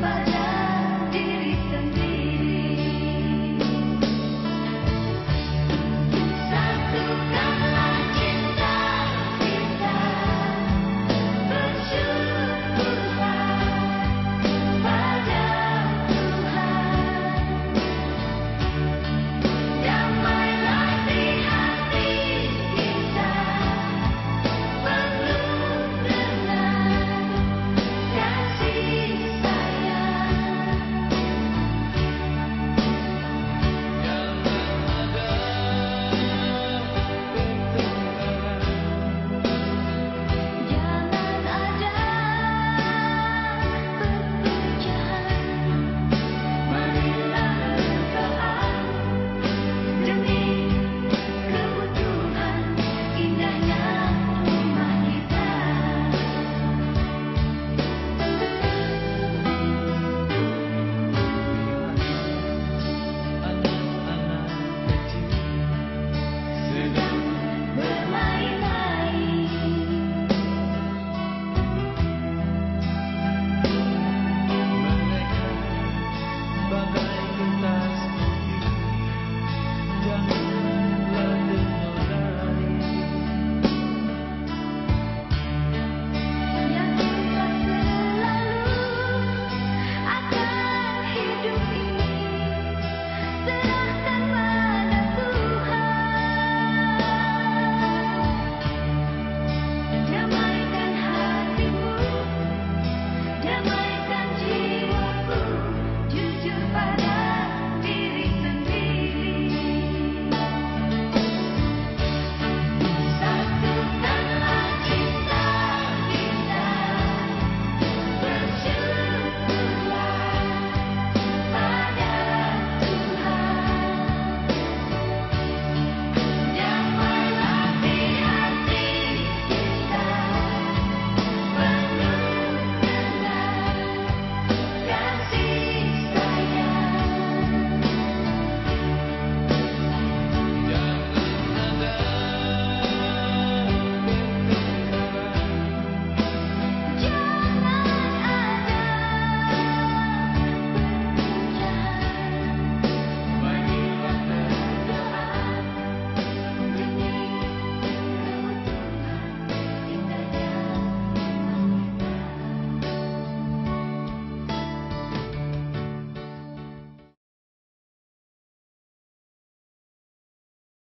Bye.